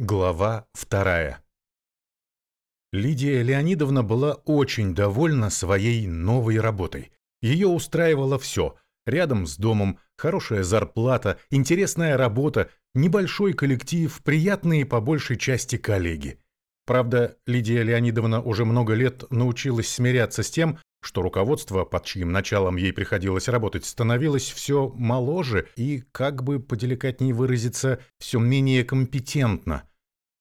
Глава вторая. Лидия Леонидовна была очень довольна своей новой работой. Ее устраивало все. Рядом с домом, хорошая зарплата, интересная работа, небольшой коллектив, приятные по большей части коллеги. Правда, Лидия Леонидовна уже много лет научилась смиряться с тем, что руководство, под чьим началом ей приходилось работать, становилось все моложе и, как бы поделикатнее выразиться, все менее компетентно.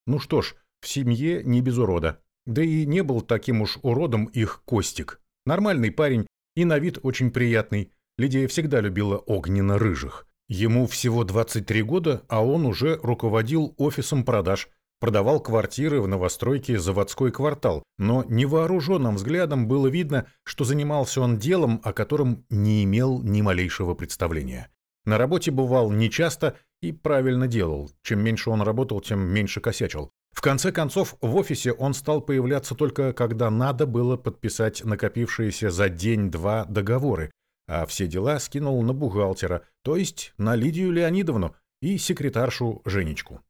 Ну что ж, в семье не без урода. Да и не был таким уж уродом их Костик. Нормальный парень и на вид очень приятный. Лидия всегда любила огненно-рыжих. Ему всего 23 года, а он уже руководил офисом продаж, продавал квартиры в новостройке «Заводской квартал», но невооруженным взглядом было видно, что занимался он делом, о котором не имел ни малейшего представления. На работе бывал нечасто и правильно делал. Чем меньше он работал, тем меньше косячил. В конце концов, в офисе он стал появляться только когда надо было подписать накопившиеся за день-два договоры, а все дела скинул на бухгалтера, то есть на Лидию Леонидовну и секретаршу Женечку.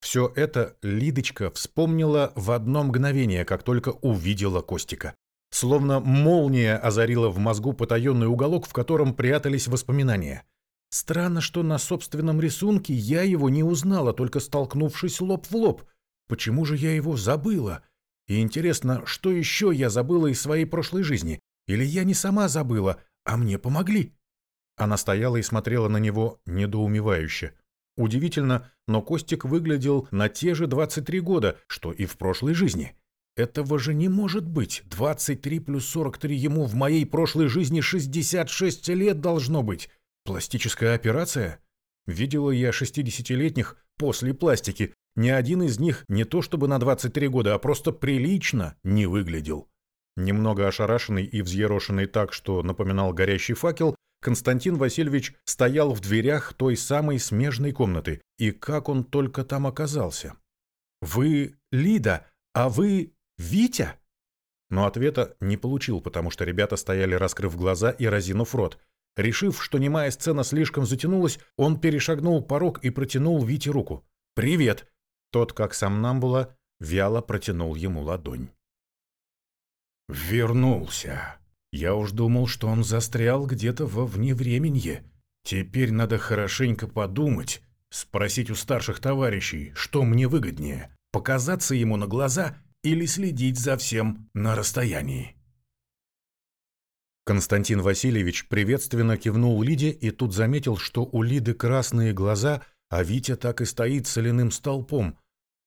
Все это Лидочка вспомнила в одно мгновение, как только увидела Костика. Словно молния озарила в мозгу потаенный уголок, в котором прятались воспоминания. Странно, что на собственном рисунке я его не узнала, только столкнувшись лоб в лоб. Почему же я его забыла? И интересно, что еще я забыла из своей прошлой жизни? Или я не сама забыла, а мне помогли? Она стояла и смотрела на него недоумевающе. Удивительно, но Костик выглядел на те же 23 года, что и в прошлой жизни. Этого же не может быть. 23 плюс 43 ему в моей прошлой жизни 66 лет должно быть. Пластическая операция? Видела я 60-летних после пластики. Ни один из них не то чтобы на 23 года, а просто прилично не выглядел. Немного ошарашенный и взъерошенный так, что напоминал горящий факел, Константин Васильевич стоял в дверях той самой смежной комнаты. И как он только там оказался? «Вы Лида, а вы Витя?» Но ответа не получил, потому что ребята стояли, раскрыв глаза и разинув рот. Решив, что немая сцена слишком затянулась, он перешагнул порог и протянул Вите руку. «Привет!» Тот, как сам Намбула, вяло протянул ему ладонь. «Вернулся!» Я уж думал, что он застрял где-то во вневременье. Теперь надо хорошенько подумать, спросить у старших товарищей, что мне выгоднее – показаться ему на глаза или следить за всем на расстоянии. Константин Васильевич приветственно кивнул Лиде и тут заметил, что у Лиды красные глаза, а Витя так и стоит соляным столпом.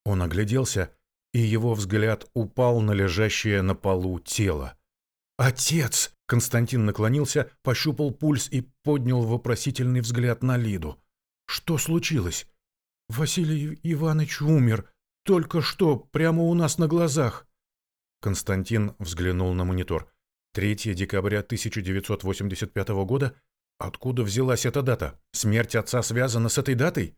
Он огляделся, и его взгляд упал на лежащее на полу тело. «Отец!» — Константин наклонился, пощупал пульс и поднял вопросительный взгляд на Лиду. «Что случилось?» «Василий Иванович умер. Только что, прямо у нас на глазах». Константин взглянул на монитор. 3 декабря 1985 года? Откуда взялась эта дата? Смерть отца связана с этой датой?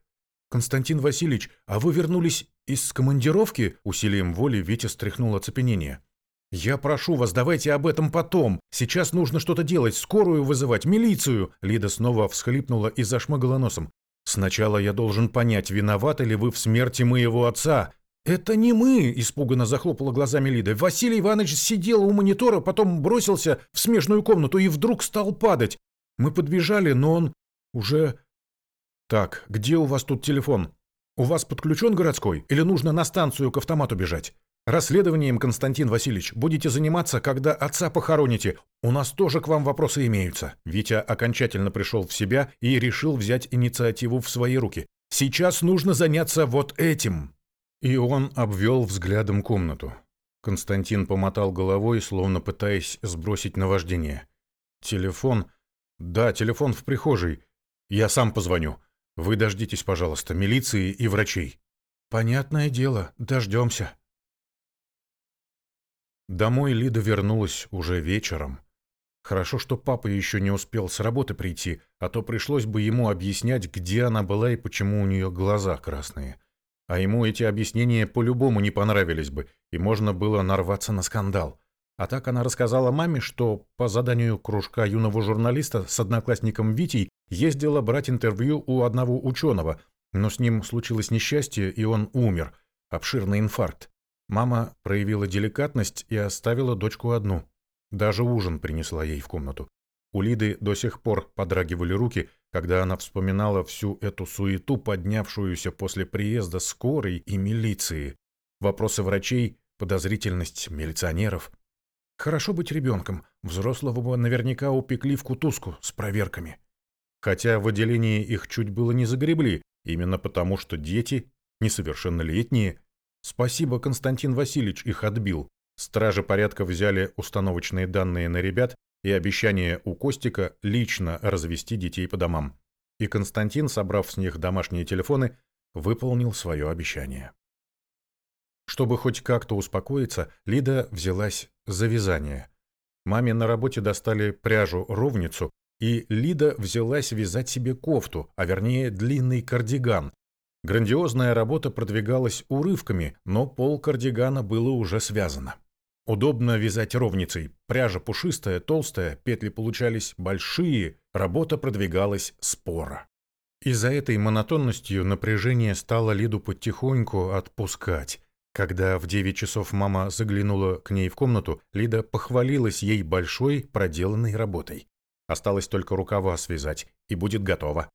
Константин Васильевич, а вы вернулись из командировки? Усилием воли Витя стряхнул оцепенение. «Я прошу вас, давайте об этом потом. Сейчас нужно что-то делать, скорую вызывать, милицию!» Лида снова всхлипнула и зашмыгала носом. «Сначала я должен понять, виноваты ли вы в смерти моего отца». «Это не мы!» – испуганно захлопала глазами Лида. «Василий Иванович сидел у монитора, потом бросился в смежную комнату и вдруг стал падать. Мы подбежали, но он уже...» «Так, где у вас тут телефон? У вас подключен городской? Или нужно на станцию к автомату бежать?» Расследованием, Константин Васильевич, будете заниматься, когда отца похороните. У нас тоже к вам вопросы имеются. Витя окончательно пришел в себя и решил взять инициативу в свои руки. Сейчас нужно заняться вот этим. И он обвел взглядом комнату. Константин помотал головой, словно пытаясь сбросить наваждение. Телефон? Да, телефон в прихожей. Я сам позвоню. Вы дождитесь, пожалуйста, милиции и врачей. Понятное дело, дождемся. Домой Лида вернулась уже вечером. Хорошо, что папа еще не успел с работы прийти, а то пришлось бы ему объяснять, где она была и почему у нее глаза красные. А ему эти объяснения по-любому не понравились бы, и можно было нарваться на скандал. А так она рассказала маме, что по заданию кружка юного журналиста с одноклассником Витей ездила брать интервью у одного ученого, Но с ним случилось несчастье, и он умер. Обширный инфаркт. Мама проявила деликатность и оставила дочку одну. Даже ужин принесла ей в комнату. У Лиды до сих пор подрагивали руки, когда она вспоминала всю эту суету, поднявшуюся после приезда скорой и милиции. Вопросы врачей, подозрительность милиционеров. Хорошо быть ребенком, взрослого бы наверняка упекли в кутузку с проверками. Хотя в отделении их чуть было не загребли, именно потому что дети, несовершеннолетние. Спасибо, Константин Васильевич их отбил. Стражи порядка взяли установочные данные на ребят и обещание у Костика лично развести детей по домам. И Константин, собрав с них домашние телефоны, выполнил свое обещание. Чтобы хоть как-то успокоиться, Лида взялась за вязание. Маме на работе достали пряжу-ровницу, и Лида взялась вязать себе кофту, а вернее длинный кардиган. Грандиозная работа продвигалась урывками, но пол кардигана было уже связано. Удобно вязать ровницей. Пряжа пушистая, толстая, петли получались большие, работа продвигалась споро. И за этой монотонностью напряжение стало Лиду потихоньку отпускать. Когда в девять часов мама заглянула к ней в комнату, Лида похвалилась ей большой проделанной работой. Осталось только рукава связать, и будет готово.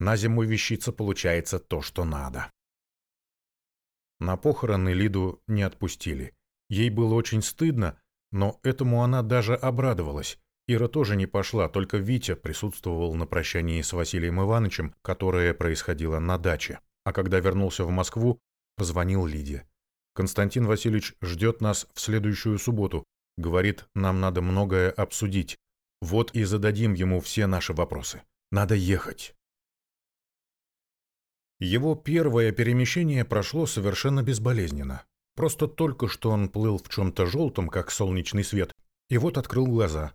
На зиму вещица получается то, что надо. На похороны Лиду не отпустили. Ей было очень стыдно, но этому она даже обрадовалась. Ира тоже не пошла, только Витя присутствовал на прощании с Василием Ивановичем, которое происходило на даче. А когда вернулся в Москву, позвонил Лиде. «Константин Васильевич ждет нас в следующую субботу. Говорит, нам надо многое обсудить. Вот и зададим ему все наши вопросы. Надо ехать». Его первое перемещение прошло совершенно безболезненно. Просто только что он плыл в чем-то желтом, как солнечный свет, и вот открыл глаза.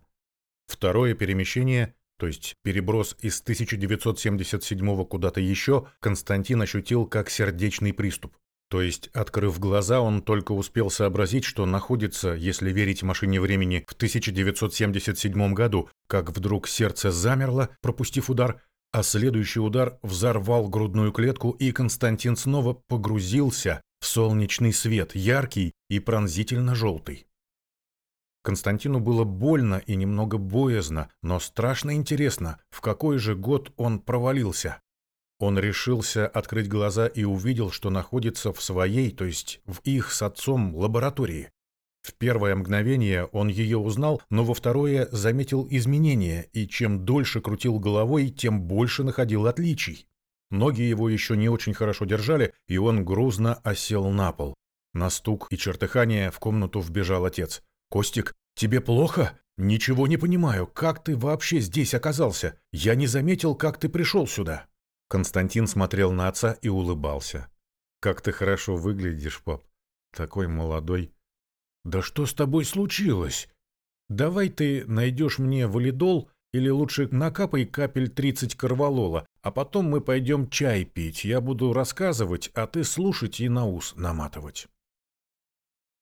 Второе перемещение, то есть переброс из 1977 куда-то еще, Константин ощутил как сердечный приступ. То есть, открыв глаза, он только успел сообразить, что находится, если верить машине времени, в 1977 году, как вдруг сердце замерло, пропустив удар, а следующий удар взорвал грудную клетку, и Константин снова погрузился в солнечный свет, яркий и пронзительно желтый. Константину было больно и немного боязно, но страшно интересно, в какой же год он провалился. Он решился открыть глаза и увидел, что находится в своей, то есть в их с отцом, лаборатории. В первое мгновение он ее узнал, но во второе заметил изменения, и чем дольше крутил головой, тем больше находил отличий. Ноги его еще не очень хорошо держали, и он грузно осел на пол. На стук и чертыхание в комнату вбежал отец. «Костик, тебе плохо? Ничего не понимаю. Как ты вообще здесь оказался? Я не заметил, как ты пришел сюда». Константин смотрел на отца и улыбался. «Как ты хорошо выглядишь, пап. Такой молодой». «Да что с тобой случилось? Давай ты найдешь мне валидол или лучше накапай капель 30 корвалола, а потом мы пойдем чай пить. Я буду рассказывать, а ты слушать и на ус наматывать.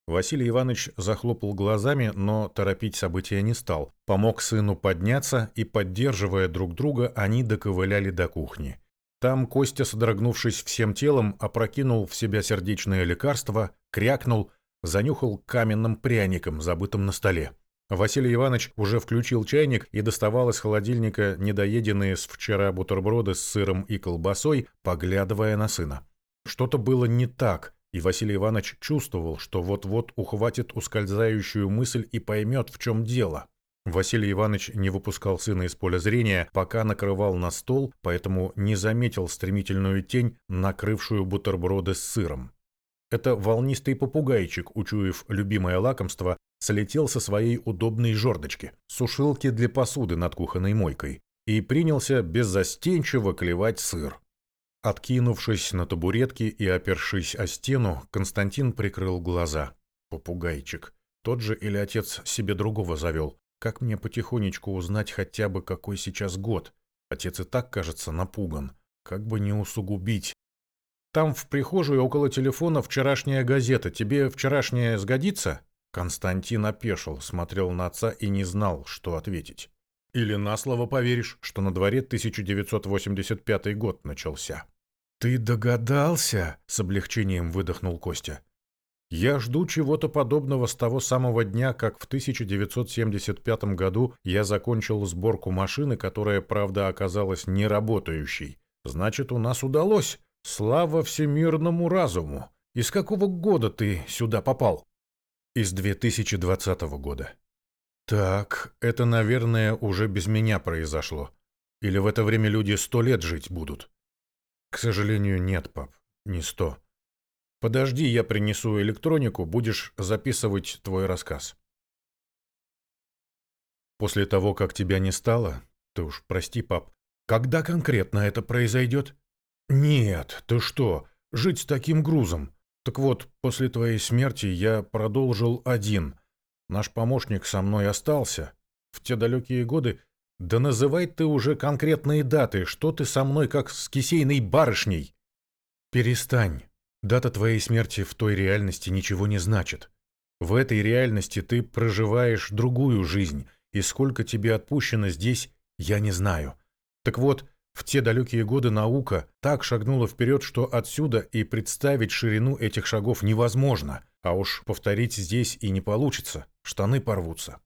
Василий Иванович захлопал глазами, но торопить события не стал. Помог сыну подняться, и, поддерживая друг друга, они доковыляли до кухни. Там Костя, содрогнувшись всем телом, опрокинул в себя сердечное лекарство, крякнул, занюхал каменным пряником, забытым на столе. Василий Иванович уже включил чайник и доставал из холодильника недоеденные с вчера бутерброды с сыром и колбасой, поглядывая на сына. Что-то было не так, и Василий Иванович чувствовал, что вот-вот ухватит ускользающую мысль и поймет, в чем дело. Василий Иванович не выпускал сына из поля зрения, пока накрывал на стол, поэтому не заметил стремительную тень, накрывшую бутерброды с сыром. Это волнистый попугайчик, учуяв любимое лакомство, слетел со своей удобной жердочки, сушилки для посуды над кухонной мойкой, и принялся беззастенчиво клевать сыр. Откинувшись на табуретке и опершись о стену, Константин прикрыл глаза. Попугайчик. Тот же или отец себе другого завел. Как мне потихонечку узнать хотя бы, какой сейчас год? Отец и так, кажется, напуган. Как бы не усугубить. Там в прихожей около телефона вчерашняя газета. Тебе вчерашняя сгодится? Константин опешил, смотрел на отца и не знал, что ответить. Или на слово поверишь, что на дворе 1985 год начался. «Ты догадался?» — с облегчением выдохнул Костя. «Я жду чего-то подобного с того самого дня, как в 1975 году я закончил сборку машины, которая, правда, оказалась неработающей. Значит, у нас удалось. Слава всемирному разуму. Из какого года ты сюда попал?» «Из 2020 года». «Так, это, наверное, уже без меня произошло. Или в это время люди сто лет жить будут?» «К сожалению, нет, пап, не сто. Подожди, я принесу электронику, будешь записывать твой рассказ». «После того, как тебя не стало, ты уж прости, пап, когда конкретно это произойдет?» «Нет, ты что, жить с таким грузом? Так вот, после твоей смерти я продолжил один. Наш помощник со мной остался. В те далекие годы да называй ты уже конкретные даты, что ты со мной как с кисейной барышней. Перестань. Дата твоей смерти в той реальности ничего не значит. В этой реальности ты проживаешь другую жизнь, и сколько тебе отпущено здесь, я не знаю. Так вот, в те далекие годы наука так шагнула вперед, что отсюда и представить ширину этих шагов невозможно, а уж повторить здесь и не получится, штаны порвутся.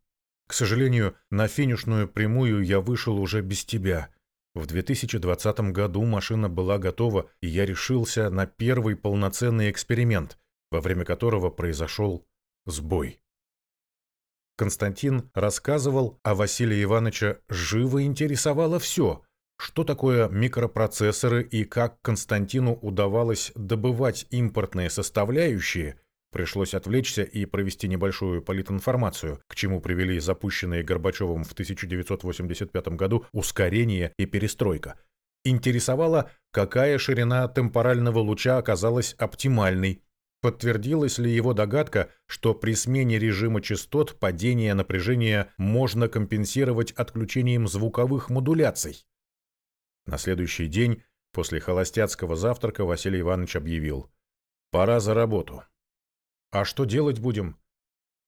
К сожалению, на финишную прямую я вышел уже без тебя. В 2020 году машина была готова, и я решился на первый полноценный эксперимент, во время которого произошел сбой. Константин рассказывал, а Василия Ивановича живо интересовало все, что такое микропроцессоры и как Константину удавалось добывать импортные составляющие – Пришлось отвлечься и провести небольшую политинформацию, к чему привели запущенные Горбачевым в 1985 году ускорение и перестройка. Интересовало, какая ширина темпорального луча оказалась оптимальной. Подтвердилась ли его догадка, что при смене режима частот падение напряжения можно компенсировать отключением звуковых модуляций? На следующий день, после холостяцкого завтрака, Василий Иванович объявил «Пора за работу». А что делать будем?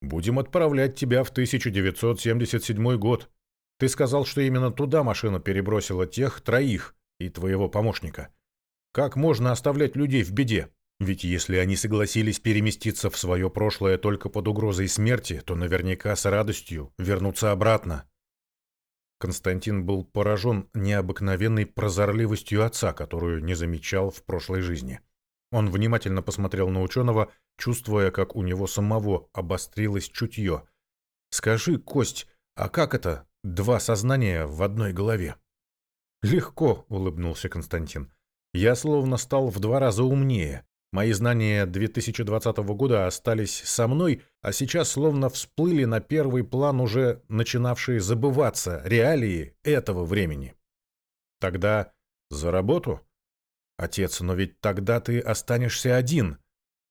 Будем отправлять тебя в 1977 год. Ты сказал, что именно туда машина перебросила тех троих и твоего помощника. Как можно оставлять людей в беде? Ведь если они согласились переместиться в свое прошлое только под угрозой смерти, то наверняка с радостью вернутся обратно. Константин был поражен необыкновенной прозорливостью отца, которую не замечал в прошлой жизни. Он внимательно посмотрел на ученого, чувствуя, как у него самого обострилось чутье. «Скажи, Кость, а как это? Два сознания в одной голове?» «Легко», — улыбнулся Константин. «Я словно стал в два раза умнее. Мои знания 2020 года остались со мной, а сейчас словно всплыли на первый план уже начинавшие забываться реалии этого времени. Тогда за работу?» «Отец, но ведь тогда ты останешься один.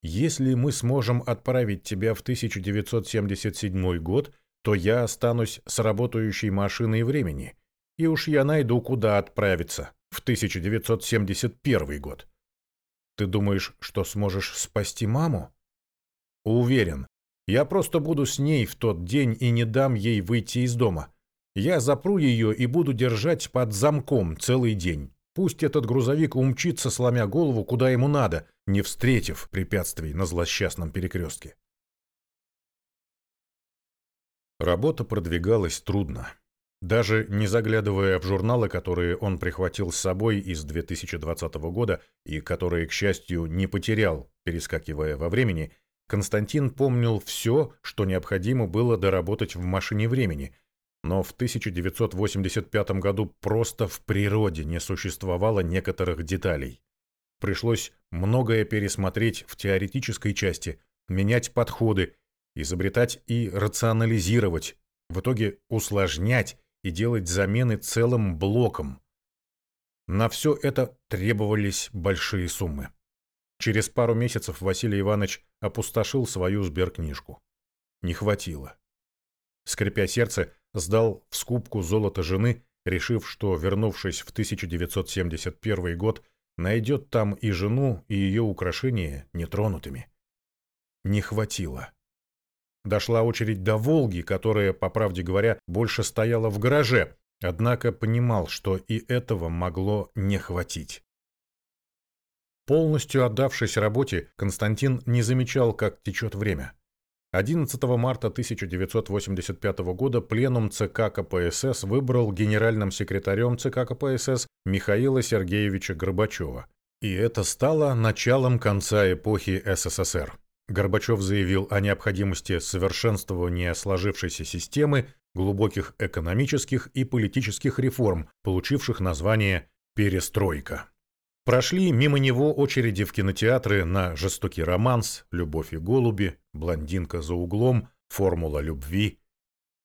Если мы сможем отправить тебя в 1977 год, то я останусь с работающей машиной времени. И уж я найду, куда отправиться в 1971 год. Ты думаешь, что сможешь спасти маму? Уверен. Я просто буду с ней в тот день и не дам ей выйти из дома. Я запру ее и буду держать под замком целый день. Пусть этот грузовик умчится, сломя голову, куда ему надо, не встретив препятствий на злосчастном перекрестке. Работа продвигалась трудно. Даже не заглядывая в журналы, которые он прихватил с собой из 2020 года и которые, к счастью, не потерял, перескакивая во времени, Константин помнил все, что необходимо было доработать в машине времени – но в 1985 году просто в природе не существовало некоторых деталей. Пришлось многое пересмотреть в теоретической части, менять подходы, изобретать и рационализировать, в итоге усложнять и делать замены целым блоком. На все это требовались большие суммы. Через пару месяцев Василий Иванович опустошил свою сберкнижку. Не хватило. Скрипя сердце, сдал в скупку золото жены, решив, что, вернувшись в 1971 год, найдет там и жену, и ее украшения нетронутыми. Не хватило. Дошла очередь до «Волги», которая, по правде говоря, больше стояла в гараже, однако понимал, что и этого могло не хватить. Полностью отдавшись работе, Константин не замечал, как течет время. 11 марта 1985 года пленум ЦК КПСС выбрал генеральным секретарем ЦК КПСС Михаила Сергеевича Горбачева. И это стало началом конца эпохи СССР. Горбачев заявил о необходимости совершенствования сложившейся системы, глубоких экономических и политических реформ, получивших название «перестройка». Прошли мимо него очереди в кинотеатры на «Жестокий романс», «Любовь и голуби», «Блондинка за углом», «Формула любви».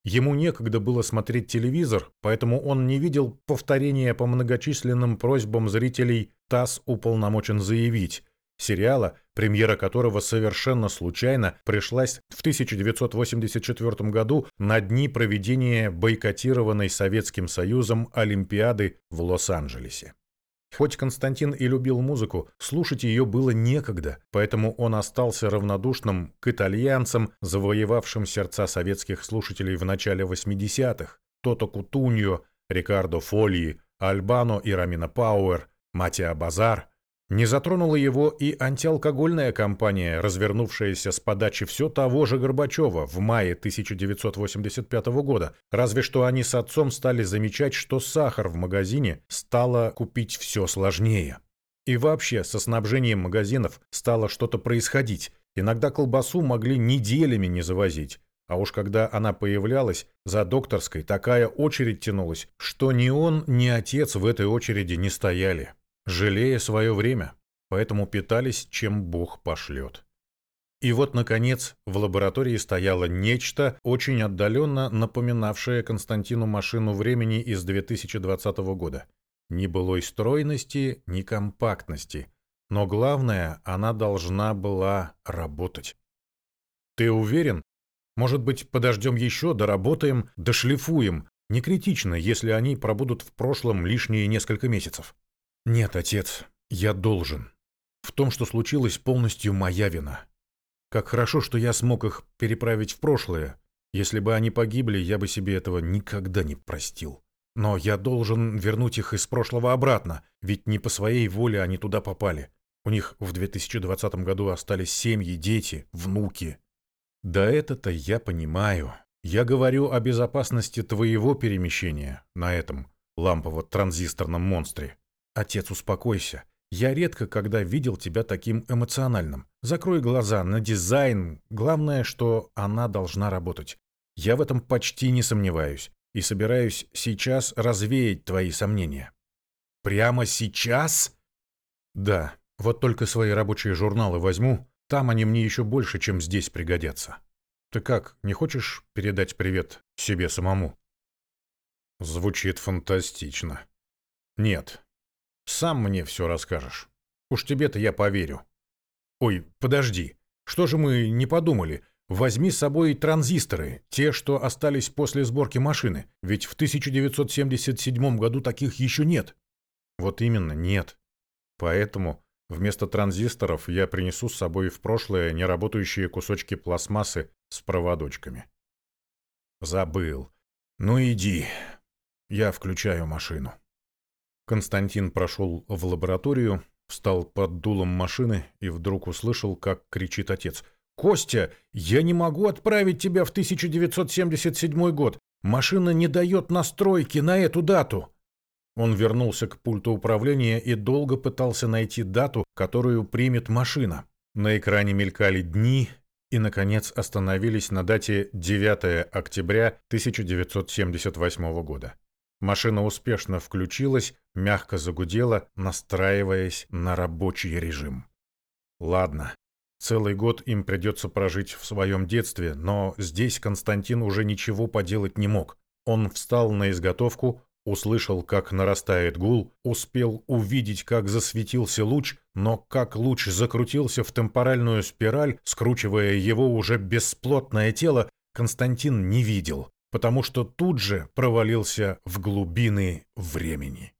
Ему некогда было смотреть телевизор, поэтому он не видел повторения по многочисленным просьбам зрителей «ТАСС уполномочен заявить», сериала, премьера которого совершенно случайно пришлась в 1984 году на дни проведения бойкотированной Советским Союзом Олимпиады в Лос-Анджелесе. Хоть Константин и любил музыку, слушать ее было некогда, поэтому он остался равнодушным к итальянцам, завоевавшим сердца советских слушателей в начале 80-х. Тото Кутуньо, Рикардо Фолии, Альбано и Рамина Пауэр, Матиа Базар, не затронула его и антиалкогольная кампания, развернувшаяся с подачи все того же Горбачева в мае 1985 года, разве что они с отцом стали замечать, что сахар в магазине стало купить все сложнее. И вообще, со снабжением магазинов стало что-то происходить. Иногда колбасу могли неделями не завозить. А уж когда она появлялась, за докторской такая очередь тянулась, что ни он, ни отец в этой очереди не стояли жалея свое время, поэтому питались, чем Бог пошлет. И вот, наконец, в лаборатории стояло нечто, очень отдаленно напоминавшее Константину машину времени из 2020 года. Ни былой стройности, ни компактности. Но главное, она должна была работать. «Ты уверен? Может быть, подождем еще, доработаем, дошлифуем? Не критично, если они пробудут в прошлом лишние несколько месяцев». «Нет, отец, я должен. В том, что случилось, полностью моя вина. Как хорошо, что я смог их переправить в прошлое. Если бы они погибли, я бы себе этого никогда не простил. Но я должен вернуть их из прошлого обратно, ведь не по своей воле они туда попали. У них в 2020 году остались семьи, дети, внуки. Да это-то я понимаю. Я говорю о безопасности твоего перемещения на этом лампово-транзисторном монстре. Отец, успокойся. Я редко когда видел тебя таким эмоциональным. Закрой глаза на дизайн. Главное, что она должна работать. Я в этом почти не сомневаюсь и собираюсь сейчас развеять твои сомнения. Прямо сейчас? Да, вот только свои рабочие журналы возьму, там они мне еще больше, чем здесь пригодятся. Ты как, не хочешь передать привет себе самому? Звучит фантастично. Нет, сам мне все расскажешь. Уж тебе-то я поверю. Ой, подожди. Что же мы не подумали? Возьми с собой транзисторы, те, что остались после сборки машины. Ведь в 1977 году таких еще нет. Вот именно, нет. Поэтому вместо транзисторов я принесу с собой в прошлое неработающие кусочки пластмассы с проводочками. Забыл. Ну иди. Я включаю машину. Константин прошел в лабораторию, встал под дулом машины и вдруг услышал, как кричит отец. «Костя, я не могу отправить тебя в 1977 год. Машина не дает настройки на эту дату». Он вернулся к пульту управления и долго пытался найти дату, которую примет машина. На экране мелькали дни и, наконец, остановились на дате 9 октября 1978 года. Машина успешно включилась, мягко загудела, настраиваясь на рабочий режим. Ладно, целый год им придется прожить в своем детстве, но здесь Константин уже ничего поделать не мог. Он встал на изготовку, услышал, как нарастает гул, успел увидеть, как засветился луч, но как луч закрутился в темпоральную спираль, скручивая его уже бесплотное тело, Константин не видел потому что тут же провалился в глубины времени.